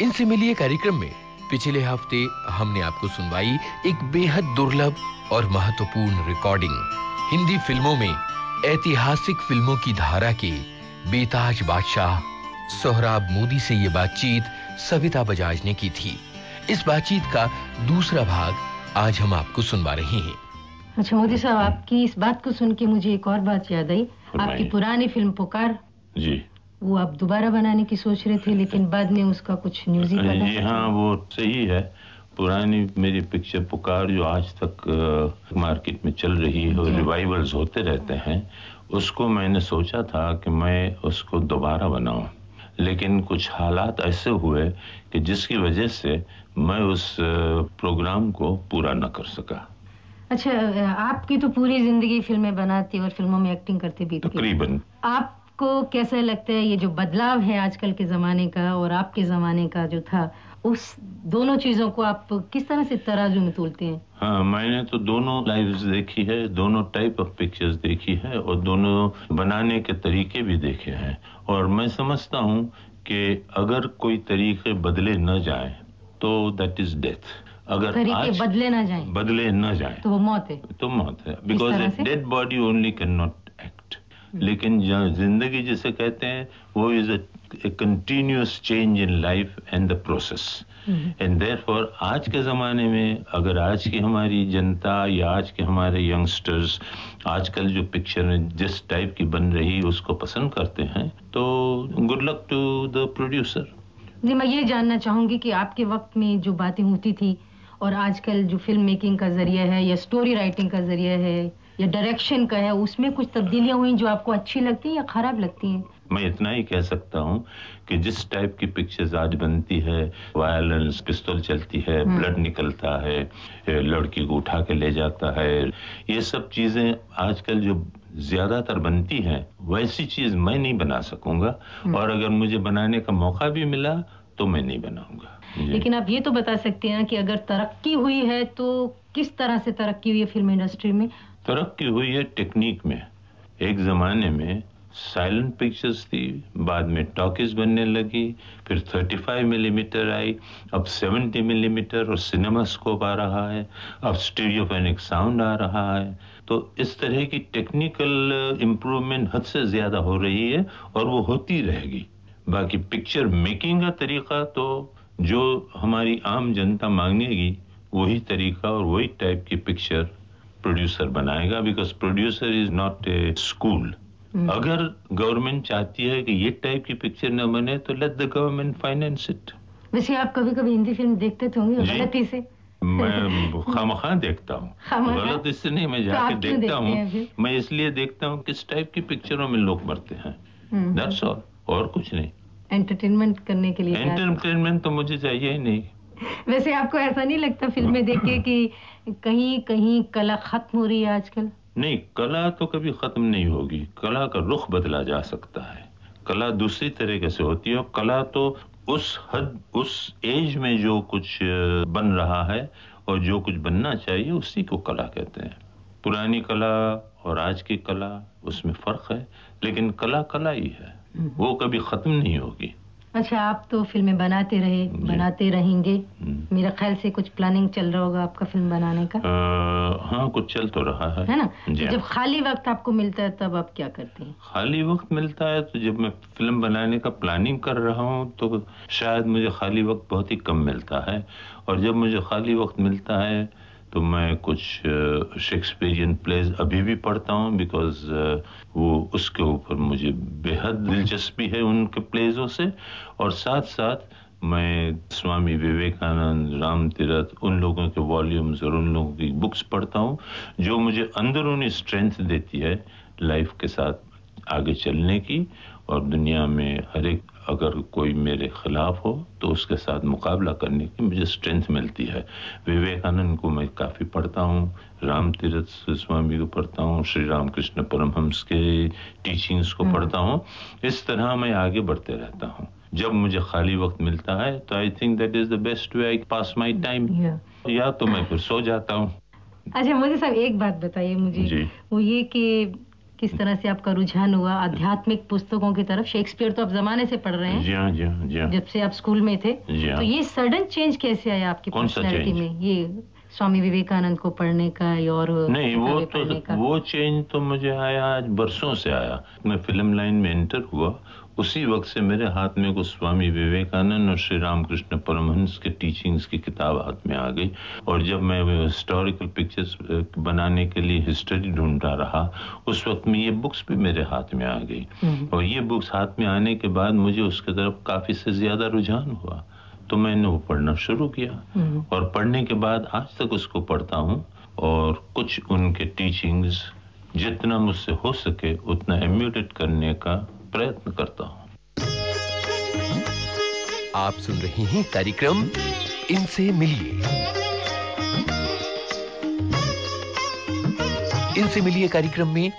इनसे मिलिए कार्यक्रम में। पिछले हफ़्ते हमने आपको सुनवाई एक बेहद दुर्लभ और महत्वपूर्ण रिकॉर्डिंग हिंदी फ़िल्मों में ऐतिहासिक फ़िल्मों की धारा के बेताज बादशाह सोहराब मोदी से ये बातचीत सविता बजाज ने की थी। इस बातचीत का दूसरा भाग आज हम आपको सुनवा रहे हैं। अच्छा मोदी साहब आपकी इस बात को सुन के मुझे एक और बात याद आई। आपकी पुरानी फ़िल्म पुकार। जी। वो आप दोबारा बनाने की सोच रहे थे लेकिन बाद में उसका कुछ न्यूज़ ही जी हाँ वो सही है। पुरानी मेरी पिक्चर पुकार जो आज तक मार्केट में चल रही है और रिवाइवल्स होते रहते हैं उसको मैंने सोचा था कि मैं उसको दोबारा बनाऊँ। लेकिन कुछ हालात ऐसे हुए कि जिसकी वजह से मैं उस प्रोग्राम को पूरा न कर सका। अच्छा आपकी तो पूरी ज़िंदगी फ़िल्में बनाती और फ़िल्मों में एक्टिंग करते भी तकरीबन। आपको कैसा लगता है ये जो बदलाव है आजकल के जमाने का और आपके जमाने का जो था उस दोनों चीज़ों को आप किस तरह से तराजू में तोलते हैं? हाँ मैंने तो दोनों लाइव्स देखी है दोनों टाइप ऑफ़ पिक्चर्स देखी है और दोनों बनाने के तरीके भी देखे हैं। और मैं समझता हूँ कि अगर कोई तरीके बदले न जाए तो दैट इज़ डेथ अगर तरीके बदले ना जाए? बदले ना जाए तो वो मौत है। तो मौत है। Because dead body only can not लेकिन ज़िंदगी जिसे कहते हैं वो is a continuous change in life and the process and therefore आज के ज़माने में अगर आज की हमारी जनता या आज के हमारे यंगस्टर्स आजकल जो पिक्चर जिस टाइप की बन रही उसको पसंद करते हैं तो good luck to the producer ji मैं ये जानना चाहूँगी कि आपके वक्त में जो बातें होती थी और आजकल जो फ़िल्म मेकिंग का ज़रिया है या स्टोरी राइटिंग का ज़रिया है या डायरेक्शन का है उसमें कुछ तब्दीलियाँ हुई जो आपको अच्छी लगती है या खराब लगती हैं मैं इतना ही कह सकता हूँ कि जिस टाइप की पिक्चर्स आज बनती है वायलेंस पिस्तौल चलती है ब्लड हम्म। निकलता है लड़की को उठा के ले जाता है ये सब चीज़ें आजकल जो ज़्यादातर बनती हैं वैसी चीज़ मैं नहीं बना सकूँगा हम्म। और अगर मुझे बनाने का मौका भी मिला तो मैं नहीं बनाऊँगा। लेकिन आप ये तो बता सकते हैं कि अगर तरक्की हुई है तो किस तरह से तरक्की हुई है फ़िल्म इंडस्ट्री में? तरक्की हुई है टेक्निक में। एक जमाने में साइलेंट पिक्चर्स थी बाद में टॉकीज बनने लगी फिर 35 मिलीमीटर mm आई अब 70 मिलीमीटर mm और सिनेमा स्कोप आ रहा है अब स्टीरियोफेनिक साउंड आ रहा है। तो इस तरह की टेक्निकल इम्प्रूवमेंट हद से ज़्यादा हो रही है और वो होती रहेगी। बाकी पिक्चर मेकिंग का तरीका तो जो हमारी आम जनता मांगेगी वही तरीका और वही टाइप की पिक्चर प्रोड्यूसर बनाएगा because producer is not a school अगर गवर्नमेंट चाहती है कि ये टाइप की पिक्चर न बने तो let the government finance it वैसे आप कभी कभी हिंदी फ़िल्म देखते तो होंगे गलती से। मैं खाम खामखा देखता हूँ। गलत इससे नहीं मैं जाके तो देखता हूँ। मैं इसलिए देखता हूँ किस टाइप की पिक्चरों में लोग मरते हैं। That's hmm. ऑल और कुछ नहीं। एंटरटेनमेंट करने के लिए एंटरटेनमेंट तो मुझे चाहिए ही नहीं। वैसे आपको ऐसा नहीं लगता फ़िल्में देख के कि कहीं कहीं कला खत्म हो रही है आजकल? नहीं कला तो कभी खत्म नहीं होगी। कला का रुख बदला जा सकता है। कला दूसरी तरीके से होती है कला तो उस हद उस एज में जो कुछ बन रहा है और जो कुछ बनना चाहिए उसी को कला कहते हैं। पुरानी कला और आज की कला उसमें फ़र्क है। लेकिन कला कला ही है। वो कभी खत्म नहीं होगी। अच्छा आप तो फ़िल्में बनाते रहे बनाते रहेंगे। हम्म। मेरा ख्याल से कुछ प्लानिंग चल रहा होगा आपका फ़िल्म बनाने का? आ, हाँ कुछ चल तो रहा है। है ना? तो जब खाली वक्त आपको मिलता है तब आप क्या करते हैं? खाली वक्त मिलता है तो जब मैं फ़िल्म बनाने का प्लानिंग कर रहा हूँ तो शायद मुझे खाली वक्त बहुत ही कम मिलता है। और जब मुझे खाली वक्त मिलता है तो मैं कुछ शेक्सपियरियन प्लेज अभी भी पढ़ता हूँ बिकॉज़ वो उसके ऊपर मुझे बेहद दिलचस्पी है उनके प्लेजों से। और साथ साथ मैं स्वामी विवेकानंद, राम तीरथ, उन लोगों के वॉल्यूम्स और उन लोगों की बुक्स पढ़ता हूँ, जो मुझे अंदरूनी स्ट्रेंथ देती है लाइफ के साथ आगे चलने की। और दुनिया में हर एक अगर कोई मेरे खिलाफ हो तो उसके साथ मुकाबला करने की मुझे स्ट्रेंथ मिलती है। विवेकानंद को मैं काफ़ी पढ़ता हूँ राम तीरथ स्वामी को पढ़ता हूँ श्री रामकृष्ण परमहंस के टीचिंग्स को हम्म। पढ़ता हूँ। इस तरह मैं आगे बढ़ते रहता हूँ। जब मुझे खाली वक्त मिलता है तो I think that is the best way I pass my time या तो मैं फिर सो जाता हूँ। अच्छा मोदी साहब एक बात बताइए मुझे। वो ये कि किस तरह से आपका रुझान हुआ? आध्यात्मिक पुस्तकों की तरफ़। शेक्सपियर तो आप जमाने से पढ़ रहे हैं। जी हाँ जी हाँ जी हाँ। जब से आप स्कूल में थे हाँ। तो ये सडन चेंज कैसे आया आपकी पर्सनैलिटी में? ये स्वामी विवेकानंद को पढ़ने का या और नहीं वो तो वो चेंज तो मुझे आया आज बरसों से आया। मैं फ़िल्म लाइन में एंटर हुआ उसी वक्त से मेरे हाथ में कुछ स्वामी विवेकानंद और श्री रामकृष्ण परमहंस के टीचिंग्स की किताब हाथ में आ गई और जब मैं हिस्टोरिकल पिक्चर्स बनाने के लिए हिस्ट्री ढूंढता रहा उस वक्त में ये बुक्स भी मेरे हाथ में आ गई हम्म। और ये बुक्स हाथ में आने के बाद मुझे उसके तरफ़ काफ़ी से ज़्यादा रुझान हुआ तो मैंने वो पढ़ना शुरू किया हम्म। और पढ़ने के बाद आज तक उसको पढ़ता हूँ और कुछ उनके टीचिंग्स जितना मुझसे हो सके उतना एम्यूलेट करने का प्रयत्न करता हूँ। आप सुन रहे हैं कार्यक्रम इनसे मिलिए। इनसे मिलिए कार्यक्रम में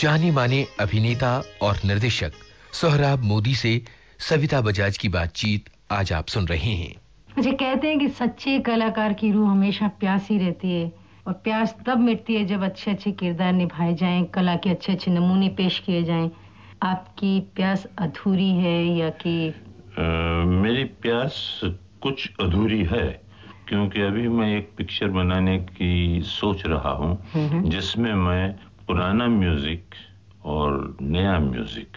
जाने माने अभिनेता और निर्देशक सोहराब मोदी से सविता बजाज की बातचीत आज आप सुन रहे हैं। मुझे कहते हैं कि सच्चे कलाकार की रूह हमेशा प्यासी रहती है और प्यास तब मिटती है जब अच्छे अच्छे किरदार निभाए जाएँ कला के अच्छे अच्छे नमूने पेश किए जाएँ आपकी प्यास अधूरी है या कि मेरी प्यास कुछ अधूरी है क्योंकि अभी मैं एक पिक्चर बनाने की सोच रहा हूँ हम्म। जिसमें मैं पुराना म्यूज़िक और नया म्यूज़िक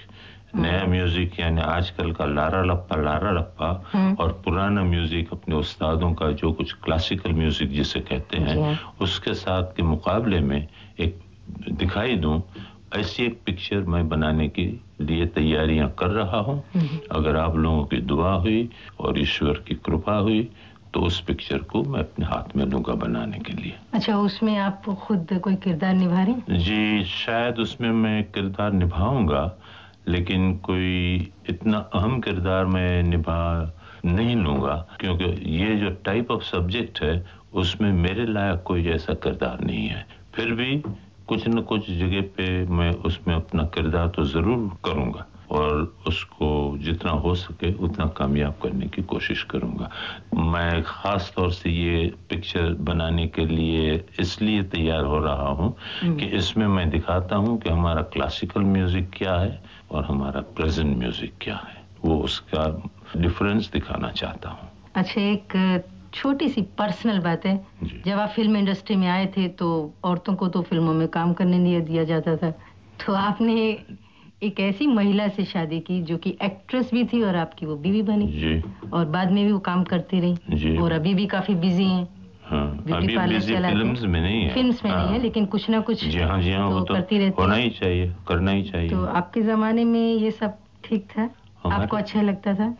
नया म्यूज़िक यानी आजकल का लारा लप्पा लारा लप्पा हम्म। और पुराना म्यूज़िक अपने उस्तादों का जो कुछ क्लासिकल म्यूज़िक जिसे कहते। हैं उसके साथ के मुकाबले में एक दिखाई दूँ ऐसी एक पिक्चर मैं बनाने के लिए तैयारियाँ कर रहा हूँ। अगर आप लोगों की दुआ हुई और ईश्वर की कृपा हुई तो उस पिक्चर को मैं अपने हाथ में लूँगा बनाने के लिए। अच्छा उसमें आप खुद कोई किरदार निभा रहे हैं? जी शायद उसमें मैं किरदार निभाऊँगा लेकिन कोई इतना अहम किरदार मैं निभा नहीं लूँगा क्योंकि ये जो टाइप ऑफ़ सब्जेक्ट है उसमें मेरे लायक कोई ऐसा किरदार नहीं है। फिर भी कुछ न कुछ जगह पे मैं उसमें अपना किरदार तो ज़रूर करूँगा और उसको जितना हो सके उतना कामयाब करने की कोशिश करूँगा। मैं खास तौर से ये पिक्चर बनाने के लिए इसलिए तैयार हो रहा हूँ कि इसमें मैं दिखाता हूँ कि हमारा क्लासिकल म्यूज़िक क्या है और हमारा प्रेजेंट म्यूज़िक क्या है। वो उसका डिफरेंस दिखाना चाहता हूँ। अच्छा एक छोटी सी पर्सनल बात है। जब आप फ़िल्म इंडस्ट्री में आए थे तो औरतों को तो फ़िल्मों में काम करने नहीं दिया जाता था। तो आपने एक ऐसी महिला से शादी की जो कि एक्ट्रेस भी थी और आपकी वो बीवी बनी। जी। और बाद में भी वो काम करती रही। जी। और अभी भी काफ़ी बिज़ी हैं। हाँ अभी बिज़ी फिल्म्स में नहीं है। फिल्म्स में हाँ, नहीं है हाँ। लेकिन कुछ ना कुछ जी हाँ जी हाँ तो वो तो तो करती रहती होना ही। चाहिए करना ही चाहिए। तो आपके जमाने में ये सब ठीक था? आपको अच्छा लगता था?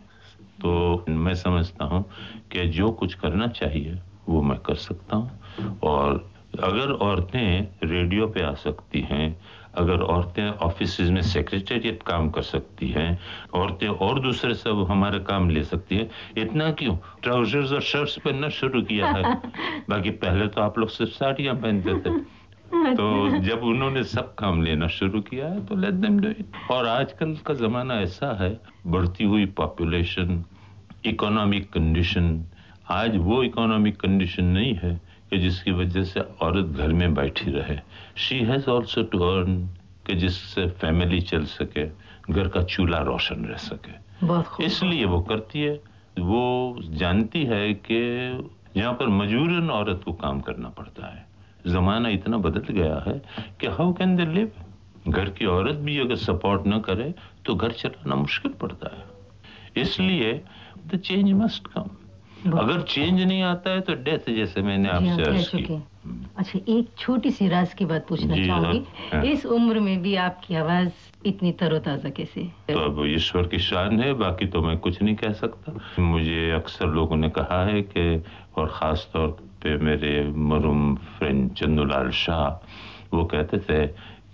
तो मैं समझता हूँ कि जो कुछ करना चाहिए वो मैं कर सकता हूँ। और अगर औरतें रेडियो पे आ सकती हैं अगर औरतें ऑफ़िस में सेक्रेटेरिएट काम कर सकती हैं औरतें और दूसरे सब हमारे काम ले सकती हैं इतना क्यों? ट्राउजर्स और शर्ट्स पहनना शुरू किया है। बाकी पहले तो आप लोग सिर्फ़ साड़ियाँ पहनते थे। तो जब उन्होंने सब काम लेना शुरू किया है तो लेट देम डू इट और आजकल का जमाना ऐसा है बढ़ती हुई पॉपुलेशन इकोनॉमिक कंडीशन आज वो इकोनॉमिक कंडीशन नहीं है कि जिसकी वजह से औरत घर में बैठी रहे। She has also to earn कि जिससे फैमिली चल सके घर का चूल्हा रोशन रह सके। इसलिए वो करती है। वो जानती है कि यहाँ पर मजबूरन औरत को काम करना पड़ता है। जमाना इतना बदल गया है कि हाउ कैन दे लिव घर की औरत भी अगर सपोर्ट ना करे तो घर चलाना मुश्किल पड़ता है। इसलिए द चेंज मस्ट कम अगर चेंज नहीं आता है तो डेथ जैसे मैंने आपसे अर्ज़ की। अच्छा एक छोटी सी राज की बात पूछना चाहूँगी। हाँ। इस उम्र में भी आपकी आवाज़ इतनी तरोताजा कैसे तो अब ईश्वर की शान है बाकी तो मैं कुछ नहीं कह सकता। मुझे अक्सर लोगों ने कहा है कि और ख़ास तौर पे मेरे मरूम फ्रेंड चंदूलाल शाह वो कहते थे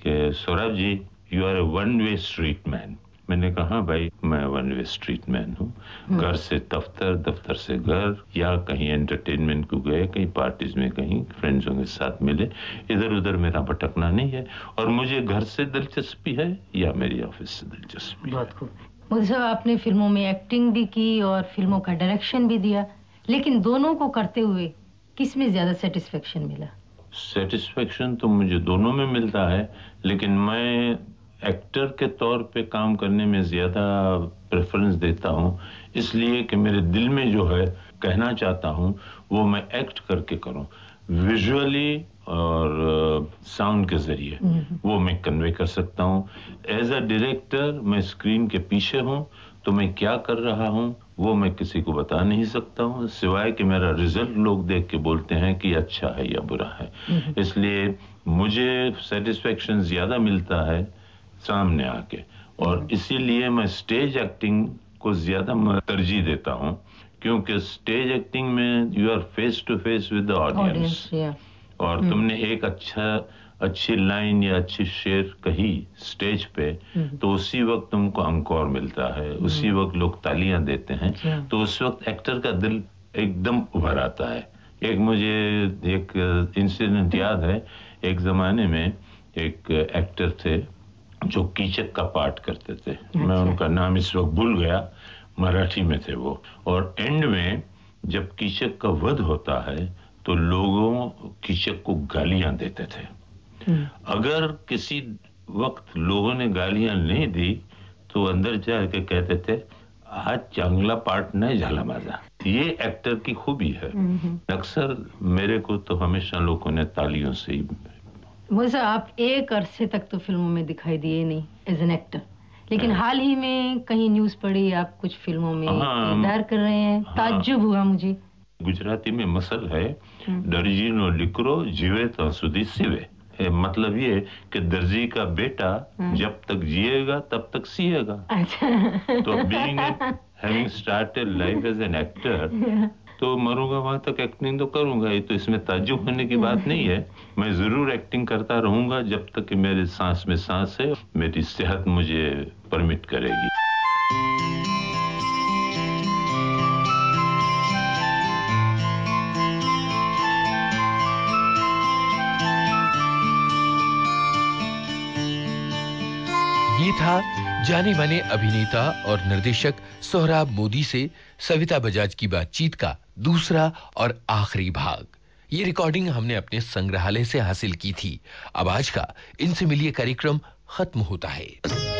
कि Saurabh ji you are a one way street man मैंने कहा भाई मैं वन वे स्ट्रीट मैन हूँ। घर से दफ्तर दफ्तर से घर या कहीं एंटरटेनमेंट को गए कहीं पार्टीज़ में कहीं फ्रेंड्सों के साथ मिले। इधर उधर मेरा भटकना नहीं है और मुझे घर से दिलचस्पी है या मेरी ऑफ़िस से दिलचस्पी बहुत खूब मुझे साहब आपने फ़िल्मों में एक्टिंग भी की और फ़िल्मों का डायरेक्शन भी दिया लेकिन दोनों को करते हुए किसमें ज़्यादा सेटिस्फेक्शन मिला? सेटिस्फेक्शन तो मुझे दोनों में मिलता है लेकिन मैं एक्टर के तौर पे काम करने में ज़्यादा प्रेफरेंस देता हूँ। इसलिए कि मेरे दिल में जो है कहना चाहता हूँ वो मैं एक्ट करके करूँ। विजुअली और साउंड uh, के ज़रिए वो मैं कन्वे कर सकता हूँ। एज अ डायरेक्टर मैं स्क्रीन के पीछे हूँ तो मैं क्या कर रहा हूँ वो मैं किसी को बता नहीं सकता हूँ। सिवाय कि मेरा रिज़ल्ट लोग देख के बोलते हैं कि अच्छा है या बुरा है। इसलिए मुझे सेटिस्फेक्शन ज़्यादा मिलता है सामने आके। और इसीलिए मैं स्टेज एक्टिंग को ज़्यादा तरजीह देता हूँ क्योंकि स्टेज एक्टिंग में you are face to face with the audience और hmm. तुमने एक अच्छा अच्छी लाइन या अच्छी शेर कही स्टेज पे hmm. तो उसी वक्त तुमको अंकोर मिलता है। hmm. उसी वक्त लोग तालियाँ देते हैं। तो उस वक्त एक्टर का दिल एकदम उभर आता है। एक मुझे एक इंसिडेंट याद है। एक जमाने में एक एक्टर थे जो कीचक का पाठ करते थे अच्छा। मैं उनका नाम इस वक्त भूल गया मराठी में थे वो और एंड में जब कीचक का वध होता है तो लोगों कीचक को गालियाँ देते थे हम्म। अगर किसी वक्त लोगों ने गालियाँ नहीं दी तो अंदर जाके कहते थे आज चांगला पार्ट नहीं झाला माझा ये एक्टर की खूबी है हम्म। अक्सर मेरे को तो हमेशा लोगों ने तालियों से ही वैसे आप एक अरसे तक तो फ़िल्मों में दिखाई दिए नहीं एज एन एक्टर लेकिन हाँ। हाल ही में कहीं न्यूज़ पड़ी आप कुछ फ़िल्मों में हाँ, किरदार कर रहे हैं। हाँ, ताज्जुब हुआ मुझे। गुजराती में मसल है। हम्म। दर्जी नो लिक्रो जीवे तो सुधी सिवे। मतलब ये कि दर्जी का बेटा। जब तक जिएगा तब तक सीएगा। अच्छा। तो being having started life as an actor तो मरूँगा वहाँ तक एक्टिंग तो करूँगा ये तो इसमें ताजुब होने की बात नहीं है। मैं ज़रूर एक्टिंग करता रहूँगा जब तक कि मेरे सांस में सांस है मेरी सेहत मुझे परमिट करेगी। ये था जाने माने अभिनेता और निर्देशक सोहराब मोदी से सविता बजाज की बातचीत का दूसरा और आखिरी भाग। ये रिकॉर्डिंग हमने अपने संग्रहालय से हासिल की थी। अब आज का इनसे मिलिए कार्यक्रम खत्म होता है।